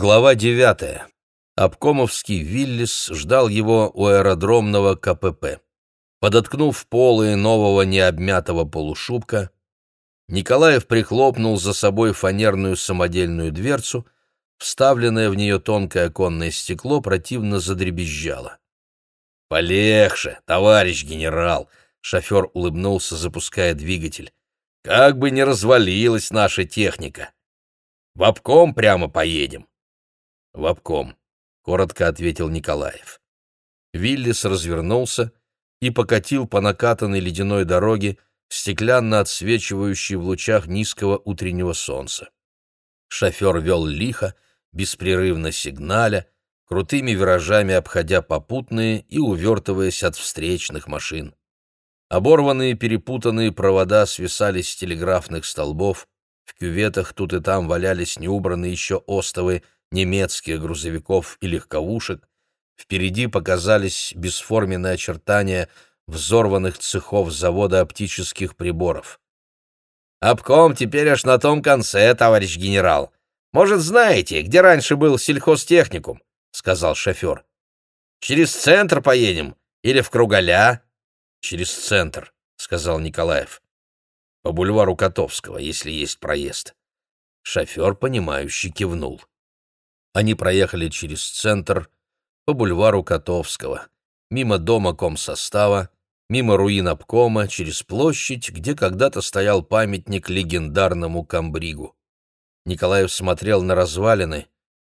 Глава девятая. Обкомовский Виллис ждал его у аэродромного КПП. Подоткнув полы нового необмятого полушубка, Николаев прихлопнул за собой фанерную самодельную дверцу, вставленное в нее тонкое оконное стекло противно задребезжало. «Полегче, товарищ генерал!» — шофер улыбнулся, запуская двигатель. «Как бы не развалилась наша техника! В обком прямо поедем!» «В обком», — коротко ответил Николаев. Виллис развернулся и покатил по накатанной ледяной дороге, стеклянно отсвечивающей в лучах низкого утреннего солнца. Шофер вел лихо, беспрерывно сигналя, крутыми виражами обходя попутные и увертываясь от встречных машин. Оборванные перепутанные провода свисали с телеграфных столбов, в кюветах тут и там валялись неубранные еще остовы немецких грузовиков и легковушек, впереди показались бесформенные очертания взорванных цехов завода оптических приборов. «Обком теперь аж на том конце, товарищ генерал. Может, знаете, где раньше был сельхозтехникум?» — сказал шофер. «Через центр поедем или в Кругаля?» «Через центр», — сказал Николаев. «По бульвару Котовского, если есть проезд». Шофер, понимающий, кивнул. Они проехали через центр, по бульвару Котовского, мимо дома комсостава, мимо руин обкома, через площадь, где когда-то стоял памятник легендарному комбригу. Николаев смотрел на развалины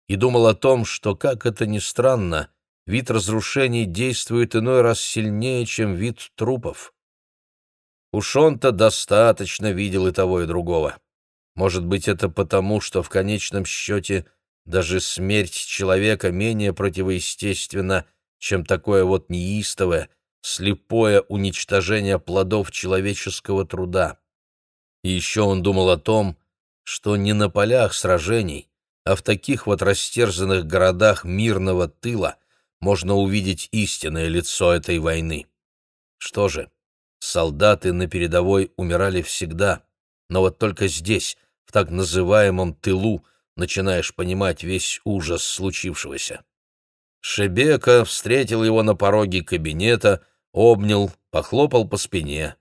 и думал о том, что, как это ни странно, вид разрушений действует иной раз сильнее, чем вид трупов. Уж он-то достаточно видел и того, и другого. Может быть, это потому, что в конечном счете даже смерть человека менее противоестественна, чем такое вот неистовое, слепое уничтожение плодов человеческого труда. И еще он думал о том, что не на полях сражений, а в таких вот растерзанных городах мирного тыла можно увидеть истинное лицо этой войны. Что же, солдаты на передовой умирали всегда, но вот только здесь, в так называемом тылу, начинаешь понимать весь ужас случившегося. Шебека встретил его на пороге кабинета, обнял, похлопал по спине.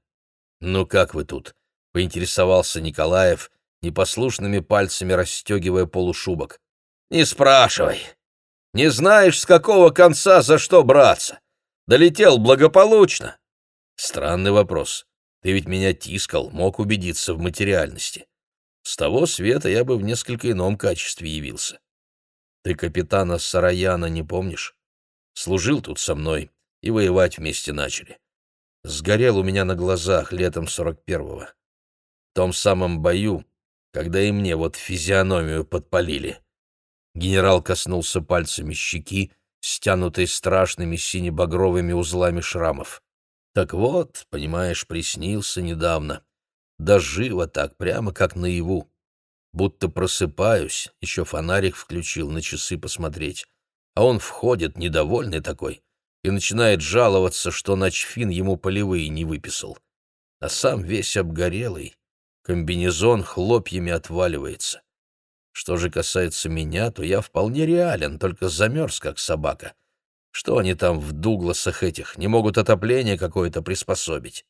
«Ну как вы тут?» — поинтересовался Николаев, непослушными пальцами расстегивая полушубок. «Не спрашивай. Не знаешь, с какого конца за что браться. Долетел благополучно». «Странный вопрос. Ты ведь меня тискал, мог убедиться в материальности. С того света я бы в несколько ином качестве явился. Ты капитана Сараяна не помнишь? Служил тут со мной, и воевать вместе начали. Сгорел у меня на глазах летом сорок первого. В том самом бою, когда и мне вот физиономию подпалили. Генерал коснулся пальцами щеки, стянутой страшными сине-багровыми узлами шрамов. Так вот, понимаешь, приснился недавно. Да живо так, прямо как наяву. Будто просыпаюсь, еще фонарик включил на часы посмотреть. А он входит, недовольный такой, и начинает жаловаться, что Ночфин ему полевые не выписал. А сам весь обгорелый, комбинезон хлопьями отваливается. Что же касается меня, то я вполне реален, только замерз, как собака. Что они там в Дугласах этих, не могут отопление какое-то приспособить?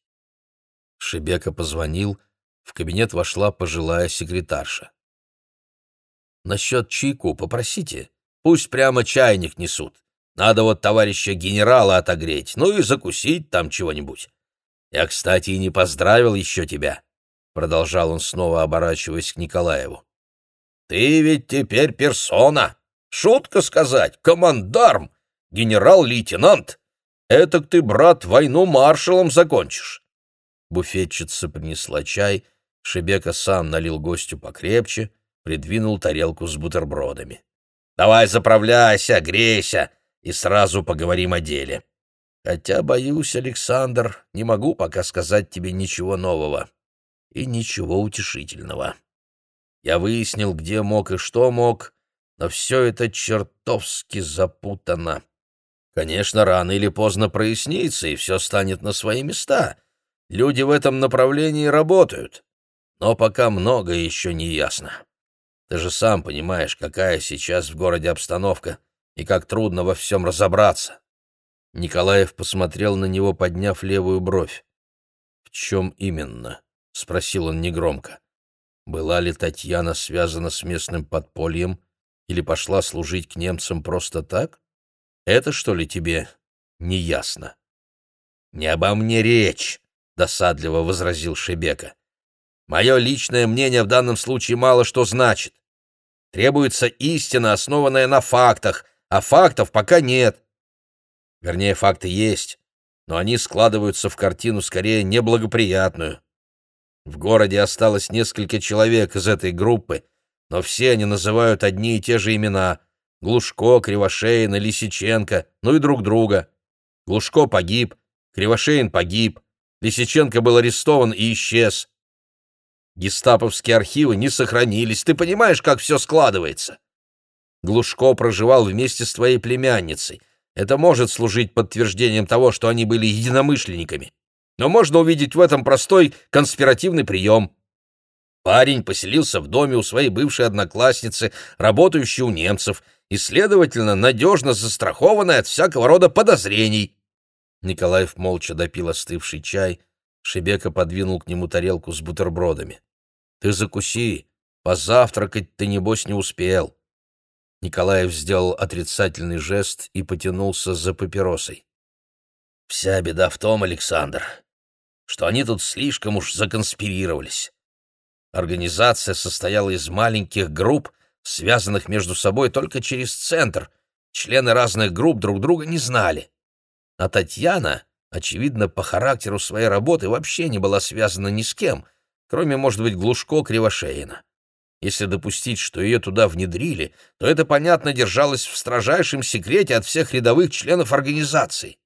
Шебека позвонил, в кабинет вошла пожилая секретарша. «Насчет чайку попросите, пусть прямо чайник несут. Надо вот товарища генерала отогреть, ну и закусить там чего-нибудь. Я, кстати, и не поздравил еще тебя», — продолжал он снова, оборачиваясь к Николаеву. «Ты ведь теперь персона. Шутка сказать, командарм, генерал-лейтенант. Этак ты, брат, войну маршалом закончишь. Буфетчица принесла чай, Шебека сам налил гостю покрепче, придвинул тарелку с бутербродами. «Давай заправляйся, грейся, и сразу поговорим о деле. Хотя, боюсь, Александр, не могу пока сказать тебе ничего нового и ничего утешительного. Я выяснил, где мог и что мог, но все это чертовски запутано. Конечно, рано или поздно прояснится, и все станет на свои места» Люди в этом направлении работают, но пока многое еще не ясно. Ты же сам понимаешь, какая сейчас в городе обстановка и как трудно во всем разобраться. Николаев посмотрел на него, подняв левую бровь. «В чем именно?» — спросил он негромко. «Была ли Татьяна связана с местным подпольем или пошла служить к немцам просто так? Это, что ли, тебе не ясно?» «Не обо мне речь», — досадливо возразил Шебека. «Мое личное мнение в данном случае мало что значит. Требуется истина, основанная на фактах, а фактов пока нет. Вернее, факты есть, но они складываются в картину скорее неблагоприятную. В городе осталось несколько человек из этой группы, но все они называют одни и те же имена — Глушко, Кривошеин и Лисиченко, ну и друг друга. Глушко погиб, Кривошеин погиб, Лисиченко был арестован и исчез. Гестаповские архивы не сохранились, ты понимаешь, как все складывается? Глушко проживал вместе с твоей племянницей — это может служить подтверждением того, что они были единомышленниками. Но можно увидеть в этом простой конспиративный прием. Парень поселился в доме у своей бывшей одноклассницы, работающей у немцев, и, следовательно, надежно застрахованной от всякого рода подозрений. Николаев молча допил остывший чай. Шебека подвинул к нему тарелку с бутербродами. — Ты закуси, позавтракать ты, небось, не успел. Николаев сделал отрицательный жест и потянулся за папиросой. «Вся беда в том, Александр, что они тут слишком уж законспирировались. Организация состояла из маленьких групп, связанных между собой только через центр. Члены разных групп друг друга не знали. А Татьяна, очевидно, по характеру своей работы вообще не была связана ни с кем, кроме, может быть, Глушко Кривошеина. Если допустить, что ее туда внедрили, то это, понятно, держалось в строжайшем секрете от всех рядовых членов организации.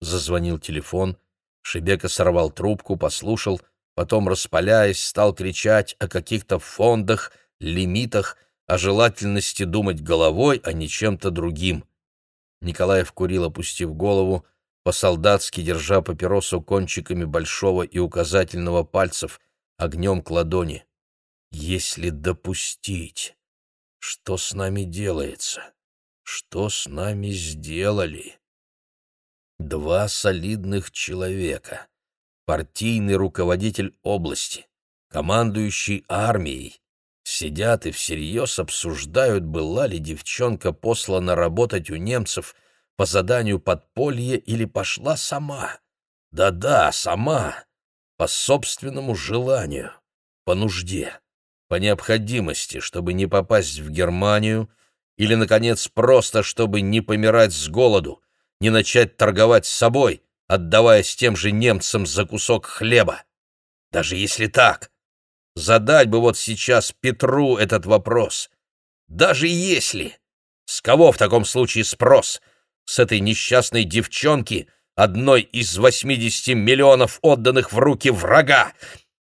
Зазвонил телефон. Шебека сорвал трубку, послушал, потом, распаляясь, стал кричать о каких-то фондах, лимитах, о желательности думать головой, а не чем-то другим. Николаев курил, опустив голову, по-солдатски держа папиросу кончиками большого и указательного пальцев, огнем к ладони. Если допустить, что с нами делается? Что с нами сделали? Два солидных человека, партийный руководитель области, командующий армией, сидят и всерьез обсуждают, была ли девчонка послана работать у немцев по заданию подполья или пошла сама. Да-да, сама, по собственному желанию, по нужде по необходимости, чтобы не попасть в Германию, или, наконец, просто чтобы не помирать с голоду, не начать торговать с собой, отдаваясь тем же немцам за кусок хлеба. Даже если так, задать бы вот сейчас Петру этот вопрос. Даже если... С кого в таком случае спрос? С этой несчастной девчонки, одной из 80 миллионов отданных в руки врага?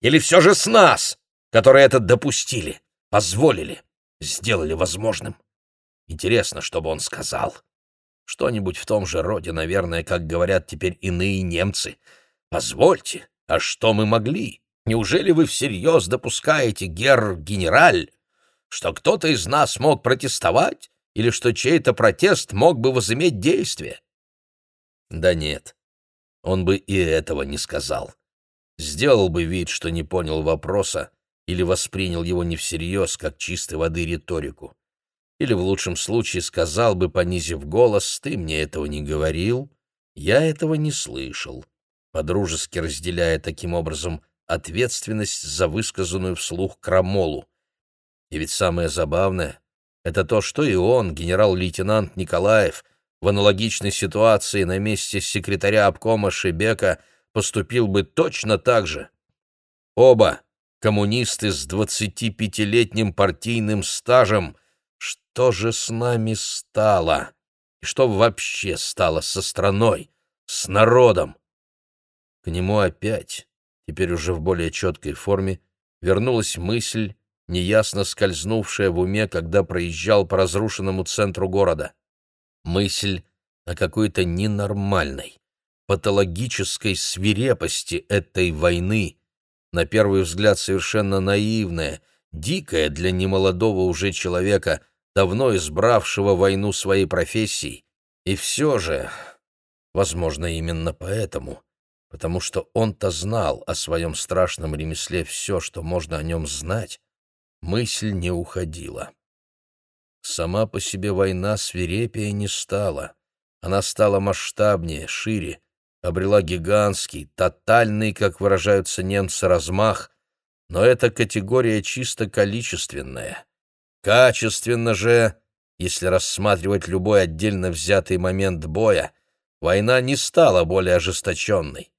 Или все же с нас? которые это допустили, позволили, сделали возможным. Интересно, что бы он сказал. Что-нибудь в том же роде, наверное, как говорят теперь иные немцы. «Позвольте, а что мы могли? Неужели вы всерьез допускаете, гер-генераль, что кто-то из нас мог протестовать или что чей-то протест мог бы возыметь действие?» Да нет, он бы и этого не сказал. Сделал бы вид, что не понял вопроса, или воспринял его не всерьез, как чистой воды риторику. Или в лучшем случае сказал бы, понизив голос, «Ты мне этого не говорил, я этого не слышал», подружески разделяя таким образом ответственность за высказанную вслух крамолу. И ведь самое забавное — это то, что и он, генерал-лейтенант Николаев, в аналогичной ситуации на месте секретаря обкома Шебека поступил бы точно так же. Оба коммунисты с двадцатипятилетним партийным стажем. Что же с нами стало? И что вообще стало со страной, с народом? К нему опять, теперь уже в более четкой форме, вернулась мысль, неясно скользнувшая в уме, когда проезжал по разрушенному центру города. Мысль о какой-то ненормальной, патологической свирепости этой войны, на первый взгляд совершенно наивная, дикое для немолодого уже человека, давно избравшего войну своей профессией. И все же, возможно, именно поэтому, потому что он-то знал о своем страшном ремесле все, что можно о нем знать, мысль не уходила. Сама по себе война свирепее не стала. Она стала масштабнее, шире, обрела гигантский, тотальный, как выражаются немцы, размах, но эта категория чисто количественная. Качественно же, если рассматривать любой отдельно взятый момент боя, война не стала более ожесточенной.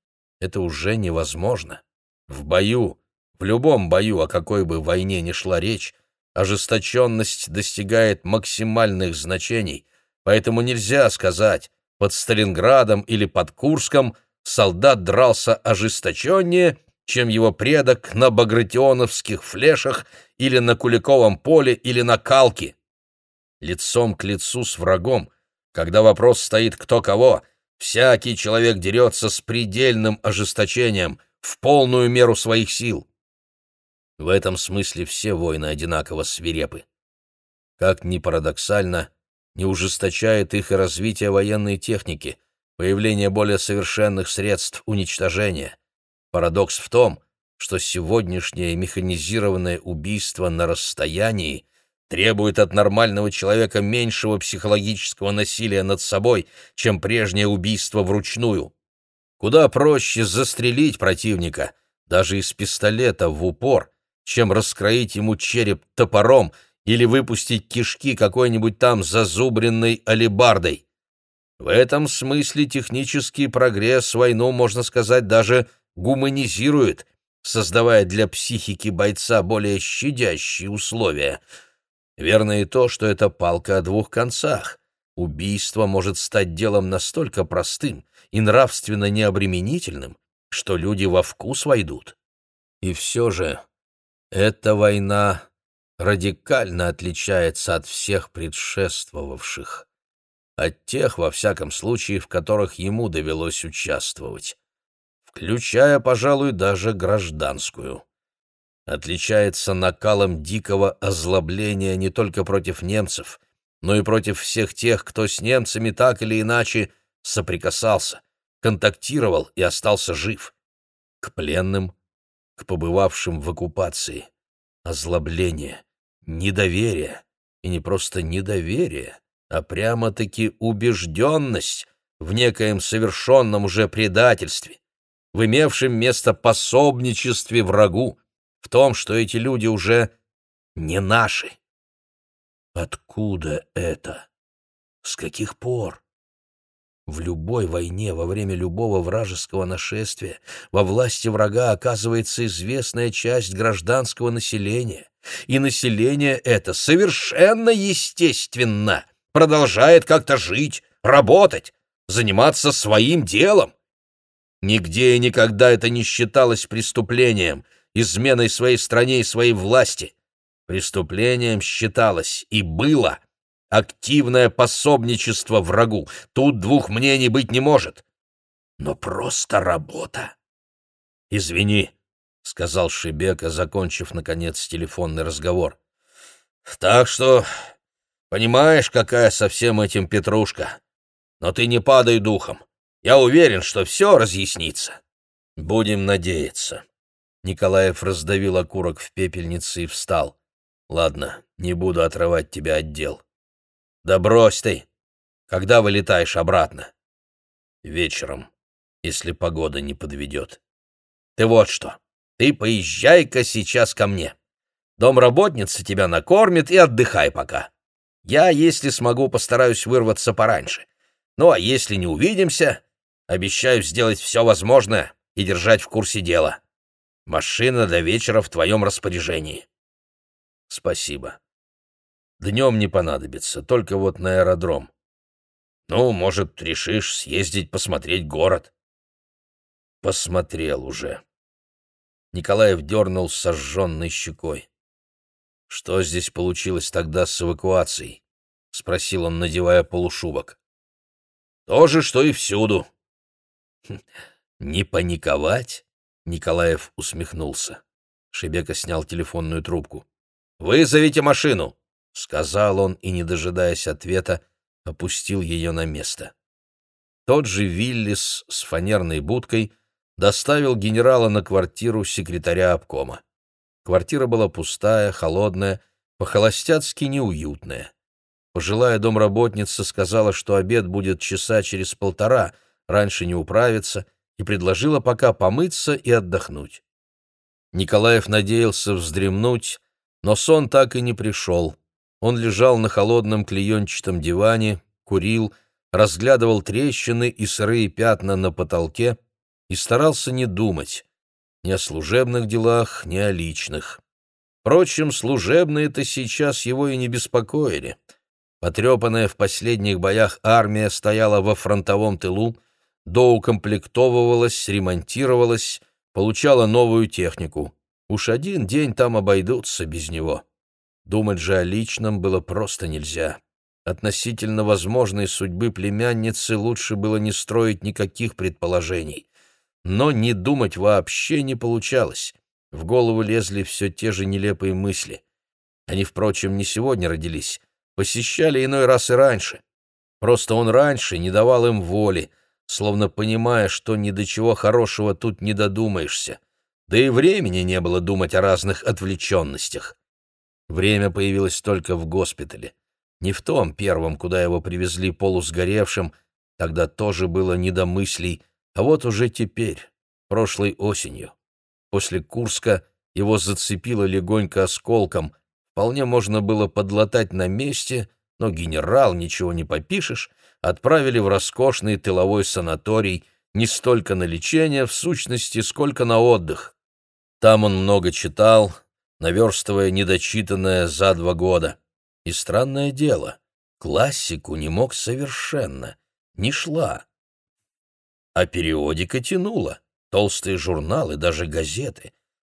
Это уже невозможно. В бою, в любом бою, о какой бы войне ни шла речь, ожесточенность достигает максимальных значений, поэтому нельзя сказать, под Сталинградом или под Курском солдат дрался ожесточеннее, чем его предок на багратионовских флешах или на Куликовом поле или на Калке. Лицом к лицу с врагом, когда вопрос стоит кто кого, всякий человек дерется с предельным ожесточением, в полную меру своих сил. В этом смысле все войны одинаково свирепы. Как ни парадоксально, не ужесточает их и развитие военной техники, появление более совершенных средств уничтожения. Парадокс в том, что сегодняшнее механизированное убийство на расстоянии требует от нормального человека меньшего психологического насилия над собой, чем прежнее убийство вручную. Куда проще застрелить противника, даже из пистолета в упор, чем раскроить ему череп топором или выпустить кишки какой-нибудь там зазубренной алебардой. В этом смысле технический прогресс войну, можно сказать, даже гуманизирует, создавая для психики бойца более щадящие условия. Верно и то, что это палка о двух концах. Убийство может стать делом настолько простым и нравственно необременительным, что люди во вкус войдут. И все же эта война радикально отличается от всех предшествовавших, от тех, во всяком случае, в которых ему довелось участвовать, включая, пожалуй, даже гражданскую. Отличается накалом дикого озлобления не только против немцев, но и против всех тех, кто с немцами так или иначе соприкасался, контактировал и остался жив. К пленным, к побывавшим в оккупации. Озлобление, недоверие, и не просто недоверие, а прямо-таки убежденность в некоем совершенном уже предательстве, в имевшем место пособничестве врагу, в том, что эти люди уже не наши. Откуда это? С каких пор? В любой войне, во время любого вражеского нашествия, во власти врага оказывается известная часть гражданского населения, и население это совершенно естественно продолжает как-то жить, работать, заниматься своим делом. Нигде и никогда это не считалось преступлением, изменой своей стране и своей власти. Преступлением считалось и было активное пособничество врагу. Тут двух мнений быть не может. Но просто работа. «Извини», — сказал Шибека, закончив, наконец, телефонный разговор. «Так что, понимаешь, какая со всем этим петрушка. Но ты не падай духом. Я уверен, что все разъяснится. Будем надеяться». Николаев раздавил окурок в пепельнице и встал. «Ладно, не буду отрывать тебя от дел. Да брось ты! Когда вылетаешь обратно? Вечером, если погода не подведет. Ты вот что, ты поезжай-ка сейчас ко мне. Домработница тебя накормит и отдыхай пока. Я, если смогу, постараюсь вырваться пораньше. Ну, а если не увидимся, обещаю сделать все возможное и держать в курсе дела. Машина до вечера в твоем распоряжении. Спасибо. Днем не понадобится, только вот на аэродром. Ну, может, решишь съездить посмотреть город? Посмотрел уже. Николаев дернул сожженной щекой. Что здесь получилось тогда с эвакуацией? — спросил он, надевая полушубок. — То же, что и всюду. «Хм, — Не паниковать? — Николаев усмехнулся. Шебека снял телефонную трубку. Вызовите машину!» — сказал он и, не дожидаясь ответа, опустил ее на место. Тот же Виллис с фанерной будкой доставил генерала на квартиру секретаря обкома. Квартира была пустая, холодная, по-холостяцки неуютная. Пожилая домработница сказала, что обед будет часа через полтора, раньше не управится, и предложила пока помыться и отдохнуть. Николаев надеялся вздремнуть, но сон так и не пришел. Он лежал на холодном клеенчатом диване, курил, разглядывал трещины и сырые пятна на потолке и старался не думать ни о служебных делах, ни о личных. Впрочем, служебные-то сейчас его и не беспокоили. Потрепанная в последних боях армия стояла во фронтовом тылу, доукомплектовывалась, ремонтировалась, получала новую технику. Уж один день там обойдутся без него. Думать же о личном было просто нельзя. Относительно возможной судьбы племянницы лучше было не строить никаких предположений. Но не думать вообще не получалось. В голову лезли все те же нелепые мысли. Они, впрочем, не сегодня родились, посещали иной раз и раньше. Просто он раньше не давал им воли, словно понимая, что ни до чего хорошего тут не додумаешься. Да и времени не было думать о разных отвлеченностях. Время появилось только в госпитале. Не в том первом, куда его привезли полусгоревшим, тогда тоже было не до мыслей, а вот уже теперь, прошлой осенью. После Курска его зацепило легонько осколком, вполне можно было подлатать на месте, но генерал, ничего не попишешь, отправили в роскошный тыловой санаторий не столько на лечение, в сущности, сколько на отдых. Там он много читал, наверстывая недочитанное за два года. И странное дело, классику не мог совершенно, не шла. А периодика тянула, толстые журналы, даже газеты.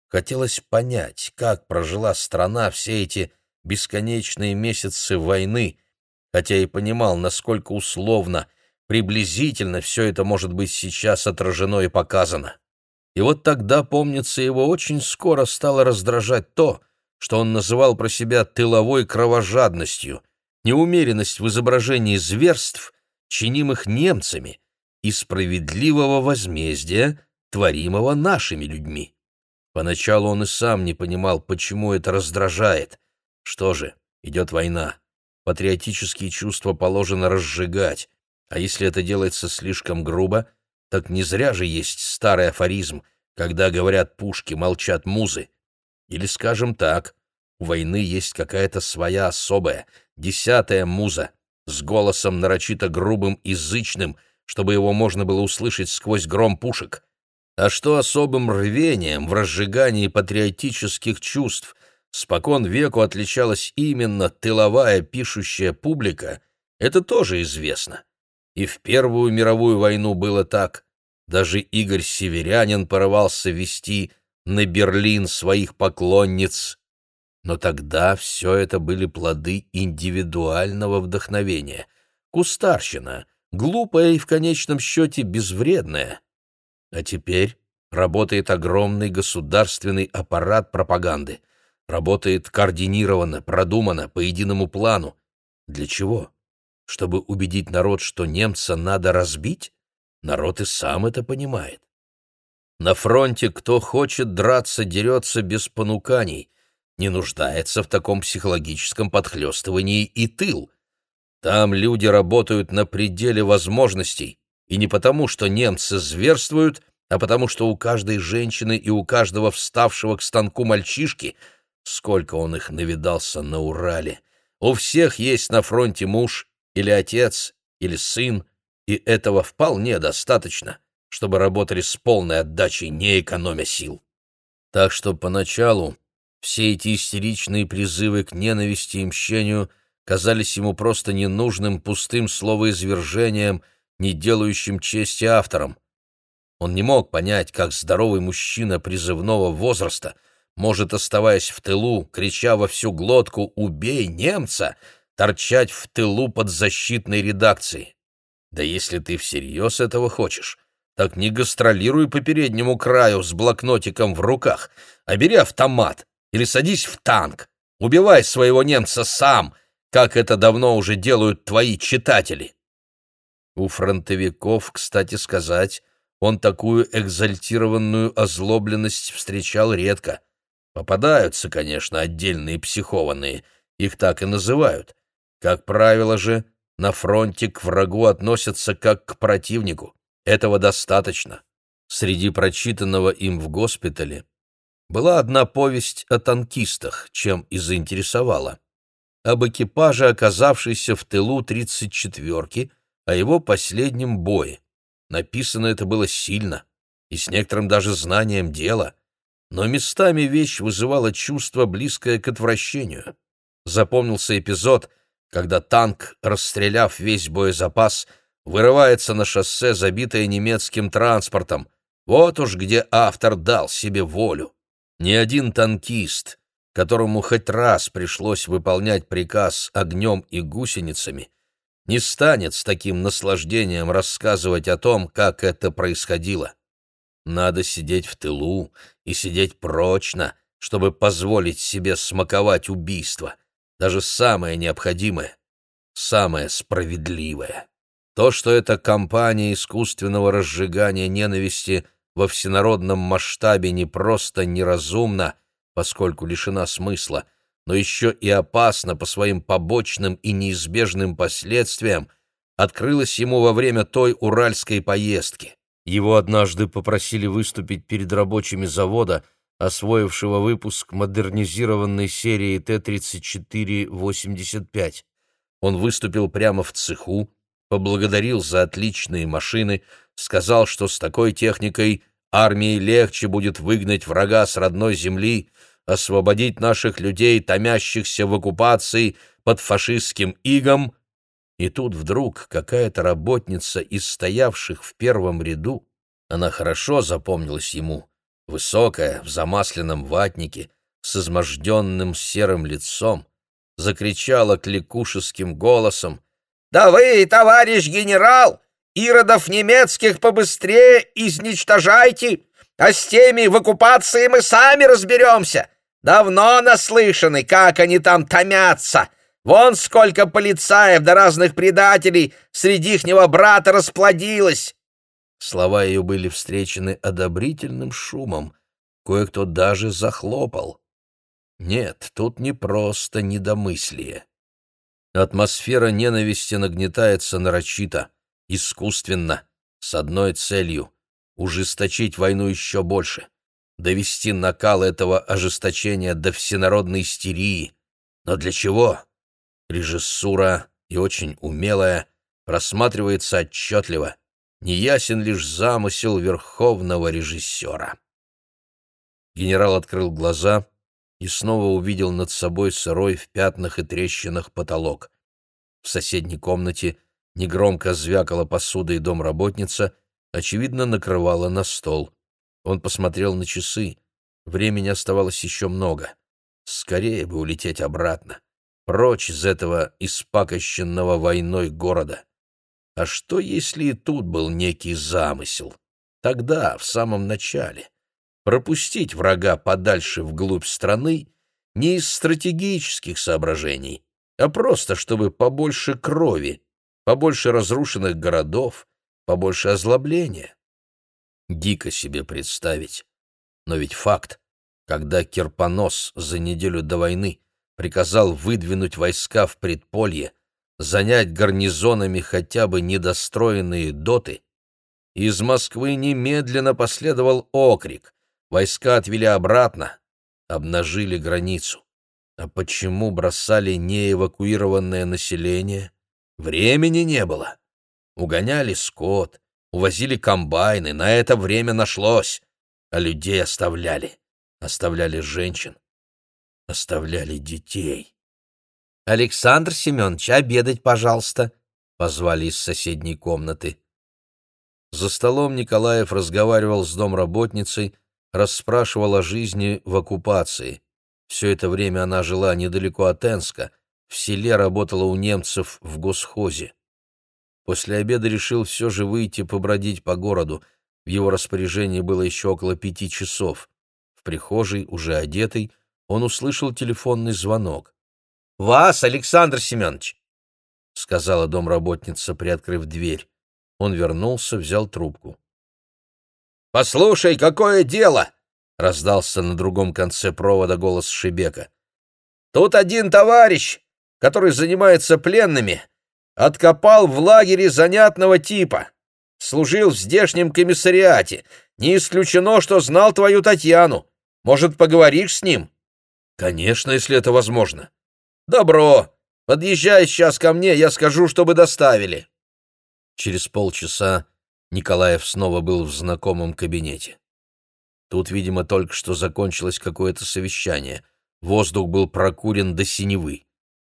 Хотелось понять, как прожила страна все эти бесконечные месяцы войны, хотя и понимал, насколько условно, приблизительно все это может быть сейчас отражено и показано. И вот тогда, помнится, его очень скоро стало раздражать то, что он называл про себя тыловой кровожадностью, неумеренность в изображении зверств, чинимых немцами, и справедливого возмездия, творимого нашими людьми. Поначалу он и сам не понимал, почему это раздражает. Что же, идет война. Патриотические чувства положено разжигать, а если это делается слишком грубо — так не зря же есть старый афоризм, когда говорят пушки, молчат музы. Или, скажем так, у войны есть какая-то своя особая, десятая муза, с голосом нарочито грубым и зычным, чтобы его можно было услышать сквозь гром пушек. А что особым рвением в разжигании патриотических чувств спокон веку отличалась именно тыловая пишущая публика, это тоже известно. И в Первую мировую войну было так. Даже Игорь Северянин порывался вести на Берлин своих поклонниц. Но тогда все это были плоды индивидуального вдохновения. Кустарщина, глупая и в конечном счете безвредная. А теперь работает огромный государственный аппарат пропаганды. Работает координированно, продуманно, по единому плану. Для чего? чтобы убедить народ, что немца надо разбить? Народ и сам это понимает. На фронте кто хочет драться, дерется без понуканий, не нуждается в таком психологическом подхлестывании и тыл. Там люди работают на пределе возможностей, и не потому, что немцы зверствуют, а потому что у каждой женщины и у каждого вставшего к станку мальчишки, сколько он их навидался на Урале, у всех есть на фронте муж или отец, или сын, и этого вполне достаточно, чтобы работали с полной отдачей, не экономя сил. Так что поначалу все эти истеричные призывы к ненависти и мщению казались ему просто ненужным пустым словоизвержением, не делающим чести авторам. Он не мог понять, как здоровый мужчина призывного возраста может, оставаясь в тылу, крича во всю глотку «Убей немца!», торчать в тылу под защитной редакцией. Да если ты всерьез этого хочешь, так не гастролируй по переднему краю с блокнотиком в руках, а бери автомат или садись в танк. Убивай своего немца сам, как это давно уже делают твои читатели. У фронтовиков, кстати сказать, он такую экзальтированную озлобленность встречал редко. Попадаются, конечно, отдельные психованные, их так и называют. Как правило же, на фронте к врагу относятся как к противнику. Этого достаточно. Среди прочитанного им в госпитале была одна повесть о танкистах, чем и заинтересовала. Об экипаже, оказавшейся в тылу 34-ки, о его последнем бое. Написано это было сильно и с некоторым даже знанием дела, но местами вещь вызывала чувство, близкое к отвращению. Запомнился эпизод, когда танк, расстреляв весь боезапас, вырывается на шоссе, забитое немецким транспортом. Вот уж где автор дал себе волю. Ни один танкист, которому хоть раз пришлось выполнять приказ огнем и гусеницами, не станет с таким наслаждением рассказывать о том, как это происходило. Надо сидеть в тылу и сидеть прочно, чтобы позволить себе смаковать убийство, даже самое необходимое, самое справедливое. То, что эта кампания искусственного разжигания ненависти во всенародном масштабе не просто неразумна, поскольку лишена смысла, но еще и опасна по своим побочным и неизбежным последствиям, открылась ему во время той уральской поездки. Его однажды попросили выступить перед рабочими завода, освоившего выпуск модернизированной серии Т-34-85. Он выступил прямо в цеху, поблагодарил за отличные машины, сказал, что с такой техникой армии легче будет выгнать врага с родной земли, освободить наших людей, томящихся в оккупации под фашистским игом, и тут вдруг какая-то работница из стоявших в первом ряду, она хорошо запомнилась ему, высокая, в замасленном ватнике, с изможденным серым лицом, закричала кликушеским голосом «Да вы, товарищ генерал, иродов немецких побыстрее изничтожайте, а с теми в оккупации мы сами разберемся. Давно наслышаны, как они там томятся. Вон сколько полицаев да разных предателей среди ихнего брата расплодилось!» Слова ее были встречены одобрительным шумом. Кое-кто даже захлопал. Нет, тут не просто недомыслие. Атмосфера ненависти нагнетается нарочито, искусственно, с одной целью — ужесточить войну еще больше довести накал этого ожесточения до всенародной истерии. Но для чего? Режиссура, и очень умелая, просматривается отчетливо. Неясен лишь замысел верховного режиссера. Генерал открыл глаза и снова увидел над собой сырой в пятнах и трещинах потолок. В соседней комнате негромко звякала посуда и домработница, очевидно, накрывала на стол. Он посмотрел на часы. Времени оставалось еще много. Скорее бы улететь обратно. Прочь из этого испакощенного войной города. А что, если и тут был некий замысел? Тогда, в самом начале. Пропустить врага подальше вглубь страны не из стратегических соображений, а просто чтобы побольше крови, побольше разрушенных городов, побольше озлобления. Дико себе представить. Но ведь факт, когда Кирпонос за неделю до войны приказал выдвинуть войска в предполье, занять гарнизонами хотя бы недостроенные доты, из Москвы немедленно последовал окрик. Войска отвели обратно, обнажили границу. А почему бросали неэвакуированное население? Времени не было. Угоняли скот, увозили комбайны, на это время нашлось, а людей оставляли, оставляли женщин, оставляли детей. «Александр Семенович, обедать, пожалуйста», — позвали из соседней комнаты. За столом Николаев разговаривал с домработницей, расспрашивал о жизни в оккупации. Все это время она жила недалеко от Энска, в селе работала у немцев в госхозе. После обеда решил все же выйти побродить по городу. В его распоряжении было еще около пяти часов. В прихожей, уже одетый, он услышал телефонный звонок. «Вас, Александр Семенович!» — сказала домработница, приоткрыв дверь. Он вернулся, взял трубку. «Послушай, какое дело!» — раздался на другом конце провода голос Шибека. «Тут один товарищ, который занимается пленными, откопал в лагере занятного типа. Служил в здешнем комиссариате. Не исключено, что знал твою Татьяну. Может, поговоришь с ним?» «Конечно, если это возможно». «Добро. Подъезжай сейчас ко мне, я скажу, чтобы доставили». Через полчаса Николаев снова был в знакомом кабинете. Тут, видимо, только что закончилось какое-то совещание. Воздух был прокурен до синевы.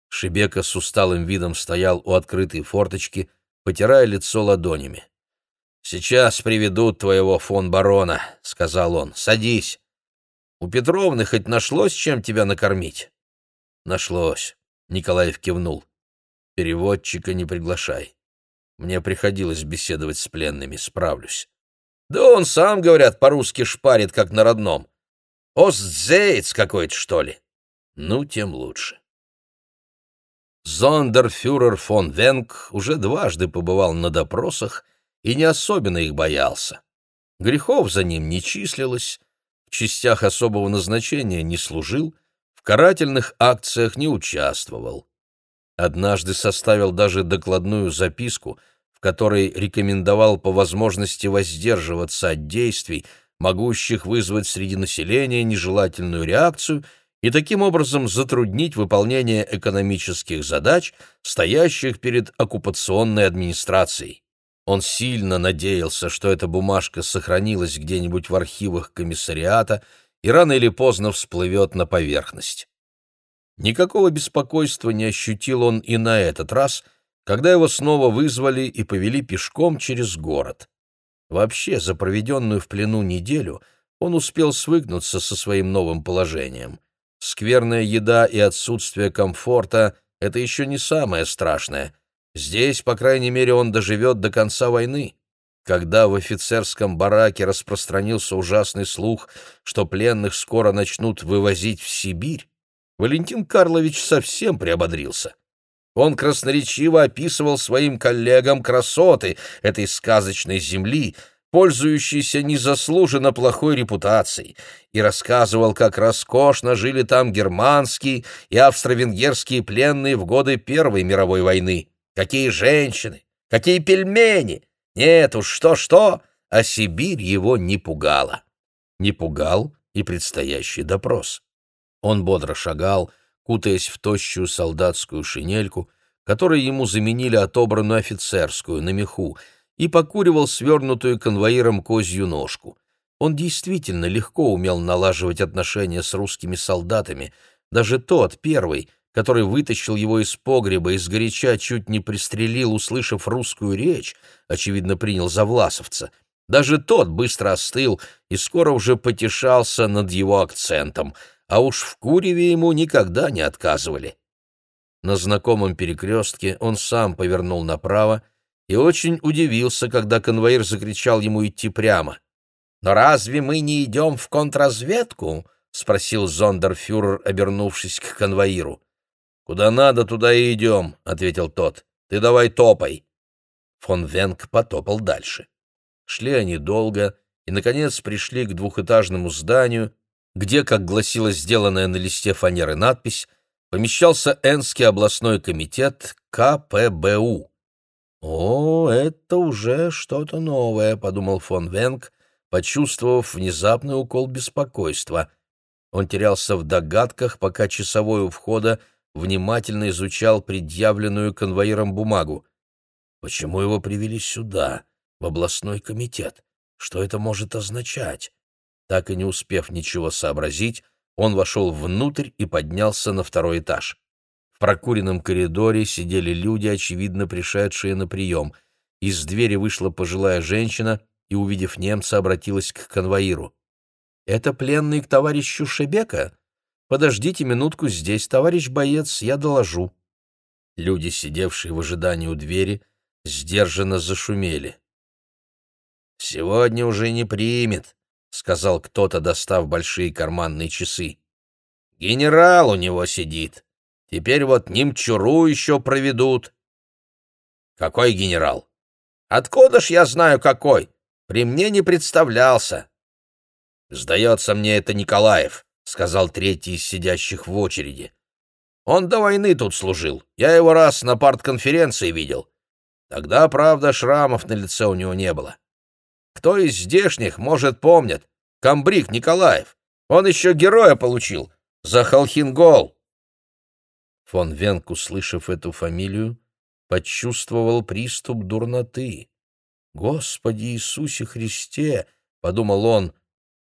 Шибека с усталым видом стоял у открытой форточки, потирая лицо ладонями. «Сейчас приведут твоего фон барона», — сказал он. «Садись. У Петровны хоть нашлось, чем тебя накормить?» «Нашлось», — Николаев кивнул. «Переводчика не приглашай. Мне приходилось беседовать с пленными, справлюсь. Да он сам, говорят, по-русски шпарит, как на родном. Остзейц какой-то, что ли? Ну, тем лучше. Зондерфюрер фон Венг уже дважды побывал на допросах и не особенно их боялся. Грехов за ним не числилось, в частях особого назначения не служил, в карательных акциях не участвовал. Однажды составил даже докладную записку, в которой рекомендовал по возможности воздерживаться от действий, могущих вызвать среди населения нежелательную реакцию и таким образом затруднить выполнение экономических задач, стоящих перед оккупационной администрацией. Он сильно надеялся, что эта бумажка сохранилась где-нибудь в архивах комиссариата и рано или поздно всплывет на поверхность. Никакого беспокойства не ощутил он и на этот раз, когда его снова вызвали и повели пешком через город. Вообще, за проведенную в плену неделю он успел свыкнуться со своим новым положением. Скверная еда и отсутствие комфорта — это еще не самое страшное. Здесь, по крайней мере, он доживет до конца войны. Когда в офицерском бараке распространился ужасный слух, что пленных скоро начнут вывозить в Сибирь, Валентин Карлович совсем приободрился. Он красноречиво описывал своим коллегам красоты этой сказочной земли, пользующейся незаслуженно плохой репутацией, и рассказывал, как роскошно жили там германские и австро-венгерские пленные в годы Первой мировой войны. Какие женщины, какие пельмени! Нет уж, что-что, а Сибирь его не пугала. Не пугал и предстоящий допрос. Он бодро шагал, кутаясь в тощую солдатскую шинельку, которой ему заменили отобранную офицерскую на меху, и покуривал свернутую конвоиром козью ножку. Он действительно легко умел налаживать отношения с русскими солдатами, даже тот, первый, который вытащил его из погреба и сгоряча чуть не пристрелил, услышав русскую речь, очевидно, принял за власовца. Даже тот быстро остыл и скоро уже потешался над его акцентом — а уж в куреве ему никогда не отказывали. На знакомом перекрестке он сам повернул направо и очень удивился, когда конвоир закричал ему идти прямо. «Но разве мы не идем в контрразведку?» — спросил зондерфюрер, обернувшись к конвоиру. «Куда надо, туда и идем», — ответил тот. «Ты давай топай». Фон Венг потопал дальше. Шли они долго и, наконец, пришли к двухэтажному зданию, где, как гласила сделанная на листе фанеры надпись, помещался Энский областной комитет КПБУ. «О, это уже что-то новое», — подумал фон Венг, почувствовав внезапный укол беспокойства. Он терялся в догадках, пока часовой у входа внимательно изучал предъявленную конвоиром бумагу. Почему его привели сюда, в областной комитет? Что это может означать? Так и не успев ничего сообразить, он вошел внутрь и поднялся на второй этаж. В прокуренном коридоре сидели люди, очевидно пришедшие на прием. Из двери вышла пожилая женщина и, увидев немца, обратилась к конвоиру. «Это пленный к товарищу Шебека? Подождите минутку здесь, товарищ боец, я доложу». Люди, сидевшие в ожидании у двери, сдержанно зашумели. «Сегодня уже не примет», — сказал кто-то, достав большие карманные часы. Генерал у него сидит. Теперь вот немчуру еще проведут. Какой генерал? Откуда ж я знаю какой? При мне не представлялся. Сдается мне, это Николаев, сказал третий из сидящих в очереди. Он до войны тут служил. Я его раз на партконференции видел. Тогда, правда, шрамов на лице у него не было. Кто из здешних, может, помнит? Камбрик Николаев. Он еще героя получил за Халхингол. Фон Венк, услышав эту фамилию, почувствовал приступ дурноты. «Господи Иисусе Христе!» — подумал он,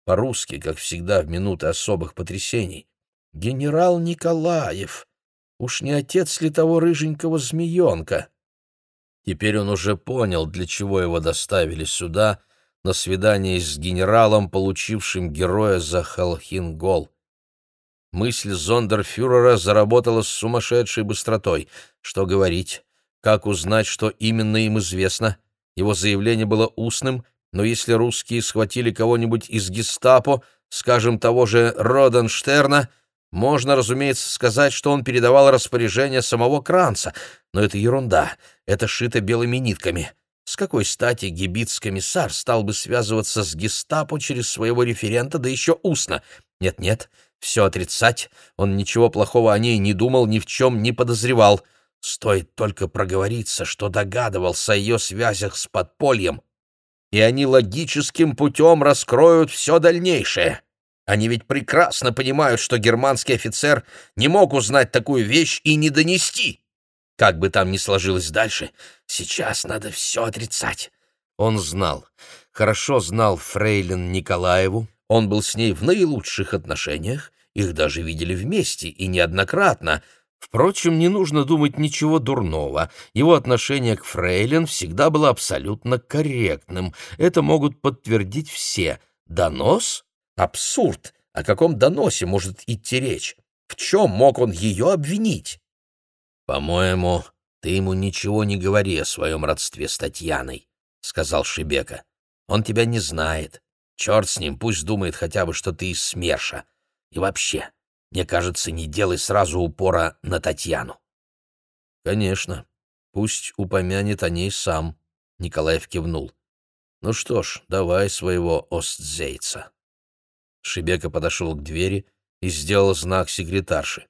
по-русски, как всегда в минуты особых потрясений. «Генерал Николаев! Уж не отец ли того рыженького змеенка?» Теперь он уже понял, для чего его доставили сюда, на свидание с генералом, получившим героя за Халхингол. Мысль зондерфюрера заработала с сумасшедшей быстротой. Что говорить? Как узнать, что именно им известно? Его заявление было устным, но если русские схватили кого-нибудь из гестапо, скажем, того же Роденштерна, можно, разумеется, сказать, что он передавал распоряжение самого Кранца, но это ерунда, это шито белыми нитками. С какой стати гибиц-комиссар стал бы связываться с гестапо через своего референта, да еще устно? Нет-нет, все отрицать, он ничего плохого о ней не думал, ни в чем не подозревал. Стоит только проговориться, что догадывался о ее связях с подпольем, и они логическим путем раскроют все дальнейшее. Они ведь прекрасно понимают, что германский офицер не мог узнать такую вещь и не донести. Как бы там ни сложилось дальше, сейчас надо все отрицать. Он знал, хорошо знал фрейлин Николаеву, он был с ней в наилучших отношениях, их даже видели вместе и неоднократно. Впрочем, не нужно думать ничего дурного. Его отношение к фрейлин всегда было абсолютно корректным. Это могут подтвердить все. Донос Абсурд! О каком доносе может идти речь? В чем мог он ее обвинить? — По-моему, ты ему ничего не говори о своем родстве с Татьяной, — сказал Шибека. — Он тебя не знает. Черт с ним, пусть думает хотя бы, что ты из СМЕРШа. И вообще, мне кажется, не делай сразу упора на Татьяну. — Конечно, пусть упомянет о ней сам, — Николаев кивнул. — Ну что ж, давай своего Остзейца. Шибека подошел к двери и сделал знак секретарши.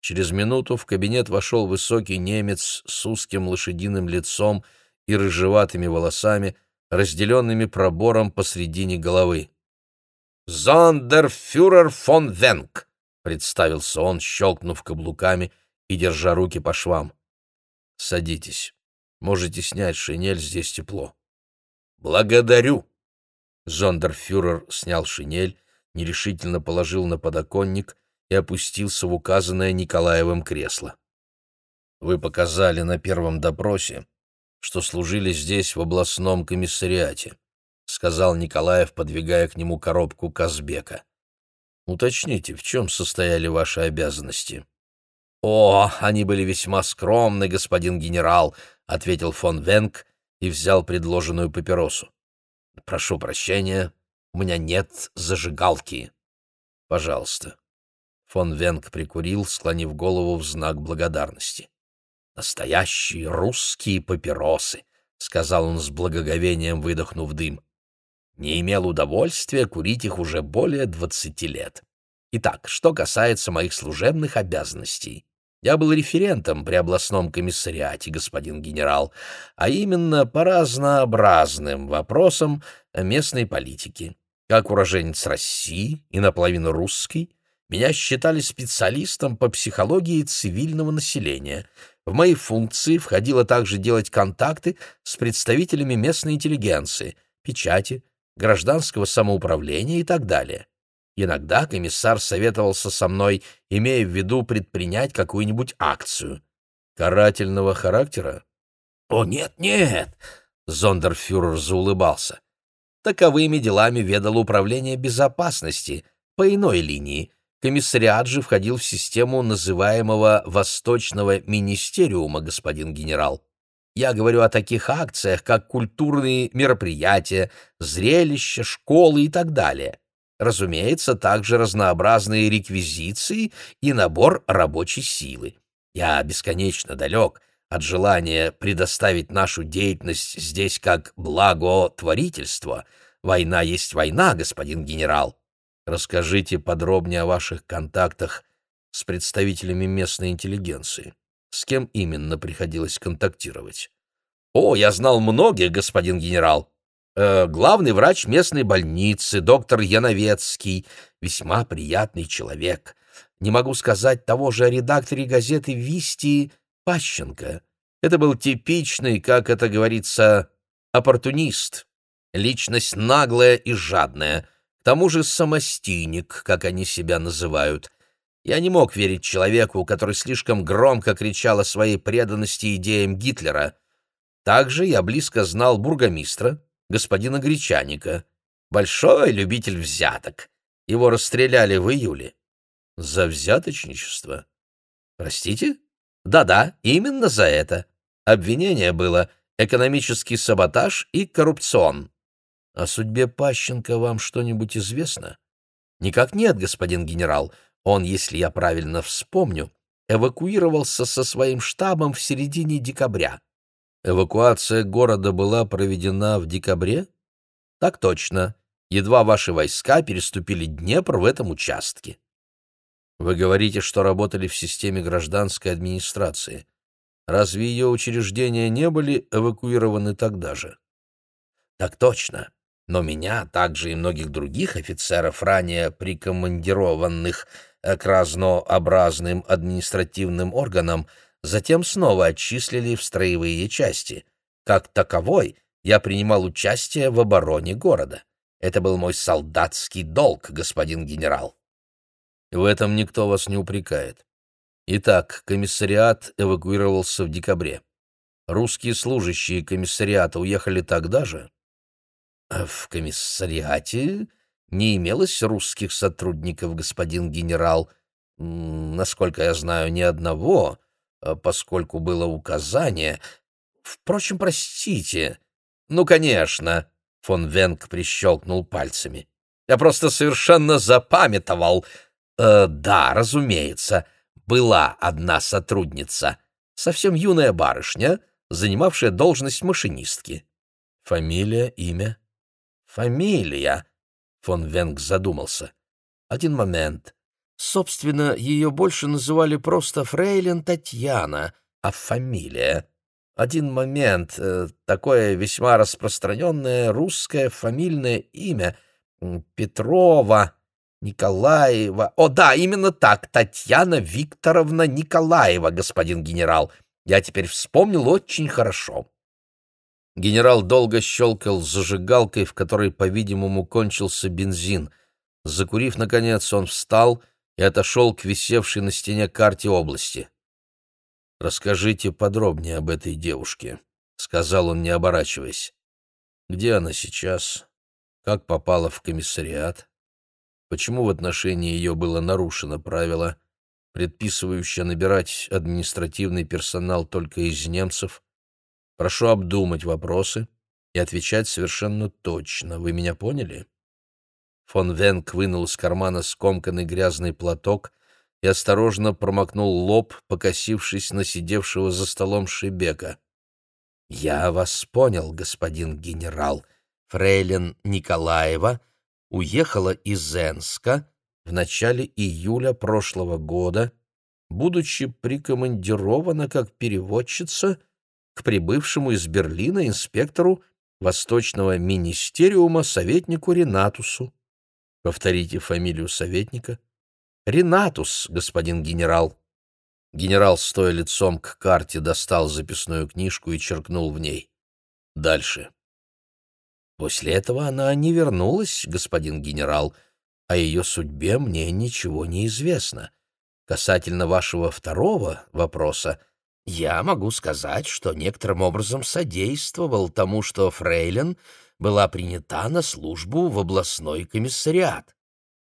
Через минуту в кабинет вошел высокий немец с узким лошадиным лицом и рыжеватыми волосами, разделенными пробором посредине головы. «Зондерфюрер фон Венк», — представился он, щелкнув каблуками и держа руки по швам. «Садитесь. Можете снять шинель, здесь тепло». «Благодарю». Зондерфюрер снял шинель нерешительно положил на подоконник и опустился в указанное Николаевым кресло. «Вы показали на первом допросе, что служили здесь в областном комиссариате», сказал Николаев, подвигая к нему коробку Казбека. «Уточните, в чем состояли ваши обязанности?» «О, они были весьма скромны, господин генерал», — ответил фон Венк и взял предложенную папиросу. «Прошу прощения, у меня нет зажигалки. Пожалуйста. Фон Венг прикурил, склонив голову в знак благодарности. Настоящие русские папиросы, сказал он с благоговением, выдохнув дым. Не имел удовольствия курить их уже более двадцати лет. Итак, что касается моих служебных обязанностей. Я был референтом при областном комиссариате, господин генерал, а именно по разнообразным вопросам местной политики. Как уроженец России и наполовину русский, меня считали специалистом по психологии цивильного населения. В мои функции входило также делать контакты с представителями местной интеллигенции, печати, гражданского самоуправления и так далее. Иногда комиссар советовался со мной, имея в виду предпринять какую-нибудь акцию. Карательного характера? О, нет, нет! Зондерфюрер заулыбался. Таковыми делами ведало Управление безопасности по иной линии. Комиссариат же входил в систему называемого «Восточного министериума», господин генерал. Я говорю о таких акциях, как культурные мероприятия, зрелища, школы и так далее. разумеется, также разнообразные реквизиции и набор рабочей силы. Я бесконечно далек от желания предоставить нашу деятельность здесь как благотворительство. Война есть война, господин генерал. Расскажите подробнее о ваших контактах с представителями местной интеллигенции. С кем именно приходилось контактировать? О, я знал многих, господин генерал. Э, главный врач местной больницы, доктор Яновецкий, весьма приятный человек. Не могу сказать того же о редакторе газеты «Висти» Пащенко. Это был типичный, как это говорится, оппортунист. Личность наглая и жадная. К тому же самостийник, как они себя называют. Я не мог верить человеку, который слишком громко кричал о своей преданности идеям Гитлера. Также я близко знал бургомистра, господина Гречаника. Большой любитель взяток. Его расстреляли в июле. За взяточничество? Простите? Да-да, именно за это. Обвинение было экономический саботаж и коррупцион. О судьбе Пащенко вам что-нибудь известно? Никак нет, господин генерал. Он, если я правильно вспомню, эвакуировался со своим штабом в середине декабря. Эвакуация города была проведена в декабре? Так точно. Едва ваши войска переступили Днепр в этом участке. Вы говорите, что работали в системе гражданской администрации. Разве ее учреждения не были эвакуированы тогда же? Так точно. Но меня, также и многих других офицеров, ранее прикомандированных к разнообразным административным органам, затем снова отчислили в строевые части. Как таковой я принимал участие в обороне города. Это был мой солдатский долг, господин генерал. В этом никто вас не упрекает. Итак, комиссариат эвакуировался в декабре. Русские служащие комиссариата уехали тогда же? В комиссариате не имелось русских сотрудников, господин генерал. Насколько я знаю, ни одного, а поскольку было указание. Впрочем, простите. Ну, конечно, фон Венг прищелкнул пальцами. Я просто совершенно запамятовал. Э, да, разумеется, была одна сотрудница, совсем юная барышня, занимавшая должность машинистки. Фамилия, имя? Фамилия. Фон Венг задумался. Один момент. Собственно, ее больше называли просто Фрейлин Татьяна, а фамилия. Один момент. Э, такое весьма распространенное русское фамильное имя. Петрова, Николаева. О, да, именно так. Татьяна Викторовна Николаева, господин генерал. Я теперь вспомнил очень хорошо. Генерал долго щелкал зажигалкой, в которой, по-видимому, кончился бензин. Закурив, наконец, он встал и отошел к висевшей на стене карте области. «Расскажите подробнее об этой девушке», — сказал он, не оборачиваясь. «Где она сейчас? Как попала в комиссариат? Почему в отношении ее было нарушено правило, предписывающее набирать административный персонал только из немцев?» Прошу обдумать вопросы и отвечать совершенно точно. Вы меня поняли?» Фон Венк вынул из кармана скомканный грязный платок и осторожно промокнул лоб, покосившись на сидевшего за столом Шибека. «Я вас понял, господин генерал. Фрейлин Николаева уехала из Энска в начале июля прошлого года, будучи прикомандирована как переводчица — к прибывшему из Берлина инспектору Восточного министериума советнику Ренатусу. Повторите фамилию советника. Ренатус, господин генерал. Генерал, стоя лицом к карте, достал записную книжку и черкнул в ней. Дальше. После этого она не вернулась, господин генерал, о ее судьбе мне ничего не известно. Касательно вашего второго вопроса — я могу сказать, что некоторым образом содействовал тому, что Фрейлин была принята на службу в областной комиссариат.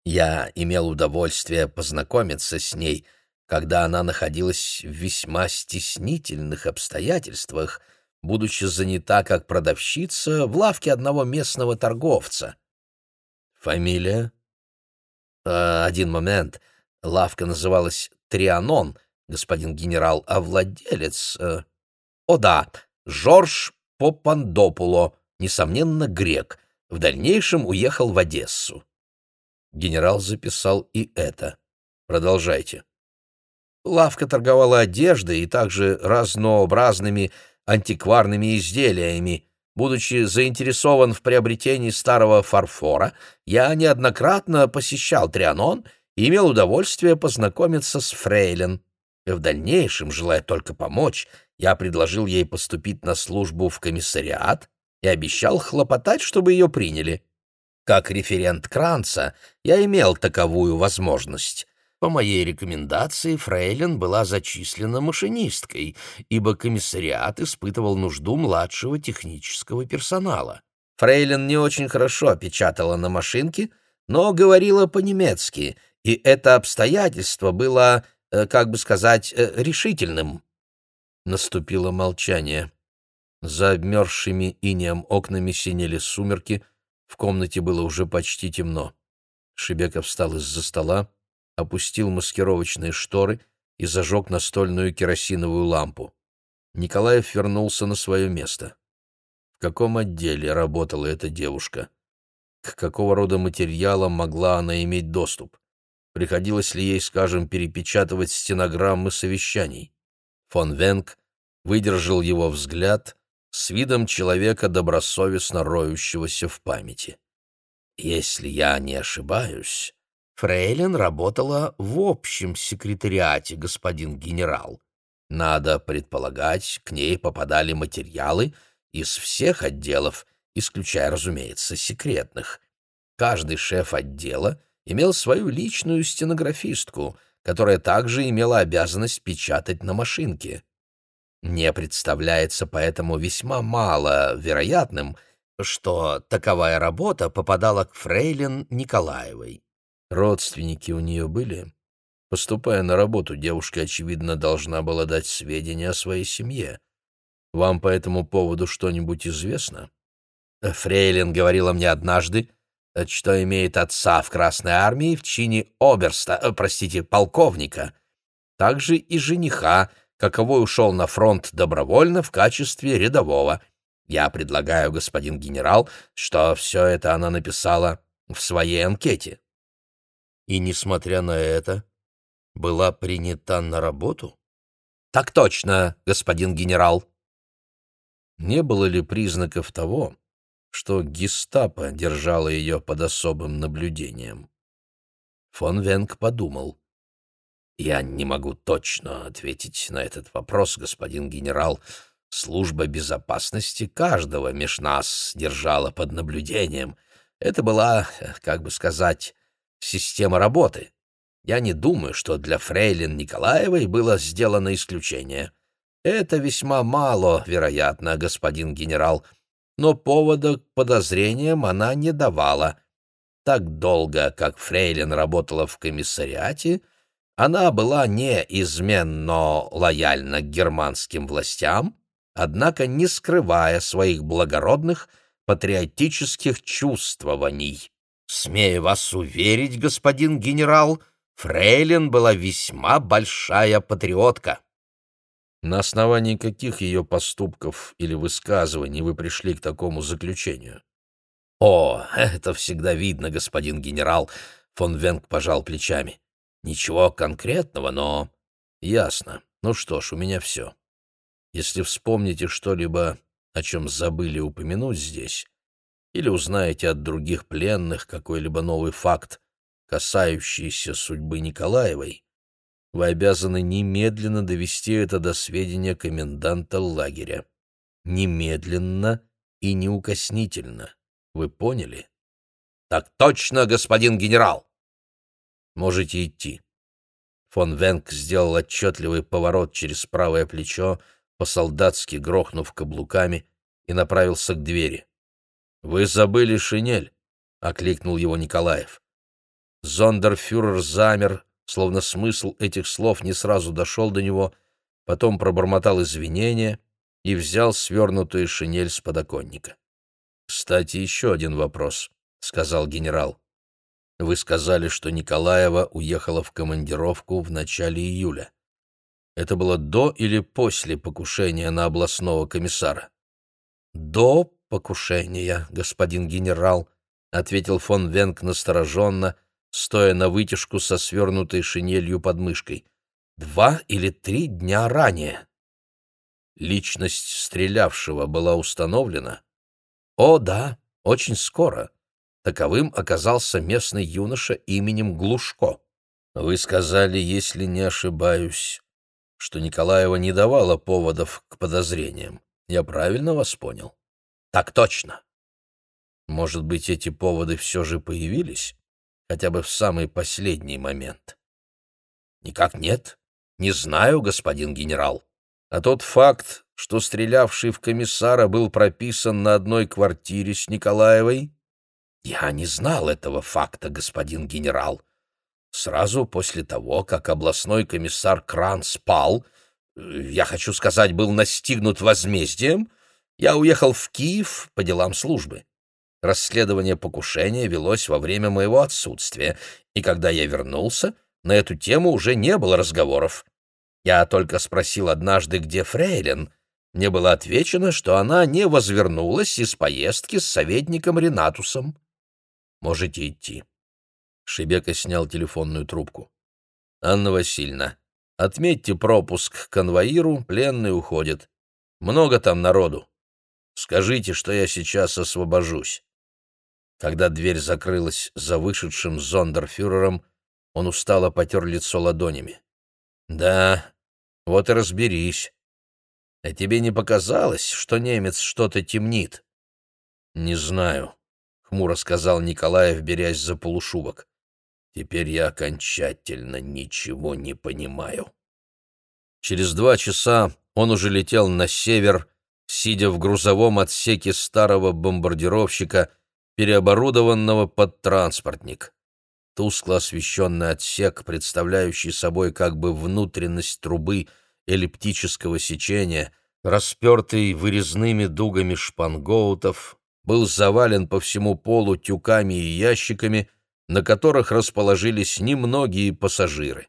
Я имел удовольствие познакомиться с ней, когда она находилась в весьма стеснительных обстоятельствах, будучи занята как продавщица в лавке одного местного торговца. Фамилия? Э, один момент. Лавка называлась «Трианон», господин генерал, а владелец... Э, о да, Жорж Попандопуло, несомненно, грек. В дальнейшем уехал в Одессу. Генерал записал и это. Продолжайте. Лавка торговала одеждой и также разнообразными антикварными изделиями. Будучи заинтересован в приобретении старого фарфора, я неоднократно посещал Трианон и имел удовольствие познакомиться с В дальнейшем, желая только помочь, я предложил ей поступить на службу в комиссариат и обещал хлопотать, чтобы ее приняли. Как референт Кранца я имел таковую возможность. По моей рекомендации Фрейлин была зачислена машинисткой, ибо комиссариат испытывал нужду младшего технического персонала. Фрейлин не очень хорошо печатала на машинке, но говорила по-немецки, и это обстоятельство было, как бы сказать, э, решительным. Наступило молчание. За обмерзшими инеем окнами синели сумерки, в комнате было уже почти темно. Шебеков встал из-за стола, опустил маскировочные шторы и зажег настольную керосиновую лампу. Николаев вернулся на свое место. В каком отделе работала эта девушка? К какого рода материалам могла она иметь доступ? Приходилось ли ей, скажем, перепечатывать стенограммы совещаний? Фон Венг выдержал его взгляд с видом человека, добросовестно роющегося в памяти. «Если я не ошибаюсь, Фрейлин работала в общем секретариате, господин генерал. Надо предполагать, к ней попадали материалы из всех отделов, исключая, разумеется, секретных. Каждый шеф отдела имел свою личную стенографистку, которая также имела обязанность печатать на машинке. Мне представляется поэтому весьма мало вероятным, что таковая работа попадала к фрейлин Николаевой. Родственники у нее были. Поступая на работу, девушка, очевидно, должна была дать сведения о своей семье. Вам по этому поводу что-нибудь известно? Фрейлин говорила мне однажды, что имеет отца в Красной армии в чине оберста, э, простите, полковника. Также и жениха, каковой ушел на фронт добровольно в качестве рядового. Я предлагаю, господин генерал, что все это она написала в своей анкете и, несмотря на это, была принята на работу? Так точно, господин генерал. Не было ли признаков того, что гестапо держало ее под особым наблюдением? Фон Венг подумал. «Я не могу точно ответить на этот вопрос, господин генерал. Служба безопасности каждого меж нас держала под наблюдением. Это была, как бы сказать, система работы. Я не думаю, что для фрейлин Николаевой было сделано исключение. Это весьма мало, вероятно, господин генерал, но повода к подозрениям она не давала. Так долго, как фрейлин работала в комиссариате, она была неизменно лояльна к германским властям, однако не скрывая своих благородных патриотических чувствований. Смею вас уверить, господин генерал, Фрейлин была весьма большая патриотка. На основании каких ее поступков или высказываний вы пришли к такому заключению? О, это всегда видно, господин генерал, фон Венг пожал плечами. Ничего конкретного, но... Ясно. Ну что ж, у меня все. Если вспомните что-либо, о чем забыли упомянуть здесь, или узнаете от других пленных какой-либо новый факт, касающийся судьбы Николаевой, вы обязаны немедленно довести это до сведения коменданта лагеря. Немедленно и неукоснительно. Вы поняли? Так точно, господин генерал. Можете идти. Фон Венк сделал отчетливый поворот через правое плечо, по-солдатски грохнув каблуками, и направился к двери. «Вы забыли шинель», — окликнул его Николаев. Зондерфюрер замер, словно смысл этих слов не сразу дошел до него, потом пробормотал извинения и взял свернутую шинель с подоконника. «Кстати, еще один вопрос», — сказал генерал. Вы сказали, что Николаева уехала в командировку в начале июля. Это было до или после покушения на областного комиссара? До покушения, господин генерал, ответил фон Венк настороженно, стоя на вытяжку со свернутой шинелью под мышкой. Два или три дня ранее. Личность стрелявшего была установлена? О, да, очень скоро. Таковым оказался местный юноша именем Глушко. Вы сказали, если не ошибаюсь, что Николаева не давала поводов к подозрениям. Я правильно вас понял? Так точно. Может быть, эти поводы все же появились? Хотя бы в самый последний момент? Никак нет. Не знаю, господин генерал. А тот факт, что стрелявший в комиссара был прописан на одной квартире с Николаевой? Я не знал этого факта, господин генерал. Сразу после того, как областной комиссар Кран спал, э, я хочу сказать, был настигнут возмездием, я уехал в Киев по делам службы. Расследование покушения велось во время моего отсутствия, и когда я вернулся, на эту тему уже не было разговоров. Я только спросил однажды, где Фрейлин. Мне было отвечено, что она не возвернулась из поездки с советником Ренатусом. Можете идти. Шебека снял телефонную трубку. «Анна Васильевна, отметьте пропуск конвоиру, пленный уходит. Много там народу. Скажите, что я сейчас освобожусь». Когда дверь закрылась за вышедшим зондерфюрером, он устало потер лицо ладонями. «Да, вот и разберись. А тебе не показалось, что немец что-то темнит?» «Не знаю», — хмуро сказал Николаев, берясь за полушубок. Теперь я окончательно ничего не понимаю. Через два часа он уже летел на север, сидя в грузовом отсеке старого бомбардировщика, переоборудованного под транспортник. Тускло освещенный отсек, представляющий собой как бы внутренность трубы эллиптического сечения, распертый вырезными дугами шпангоутов, был завален по всему полу тюками и ящиками — на которых расположились немногие пассажиры.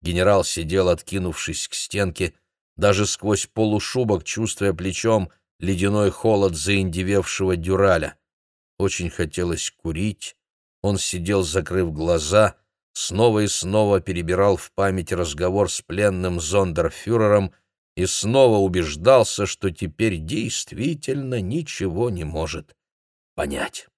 Генерал сидел, откинувшись к стенке, даже сквозь полушубок, чувствуя плечом ледяной холод заиндевевшего дюраля. Очень хотелось курить. Он сидел, закрыв глаза, снова и снова перебирал в памяти разговор с пленным зондерфюрером и снова убеждался, что теперь действительно ничего не может понять.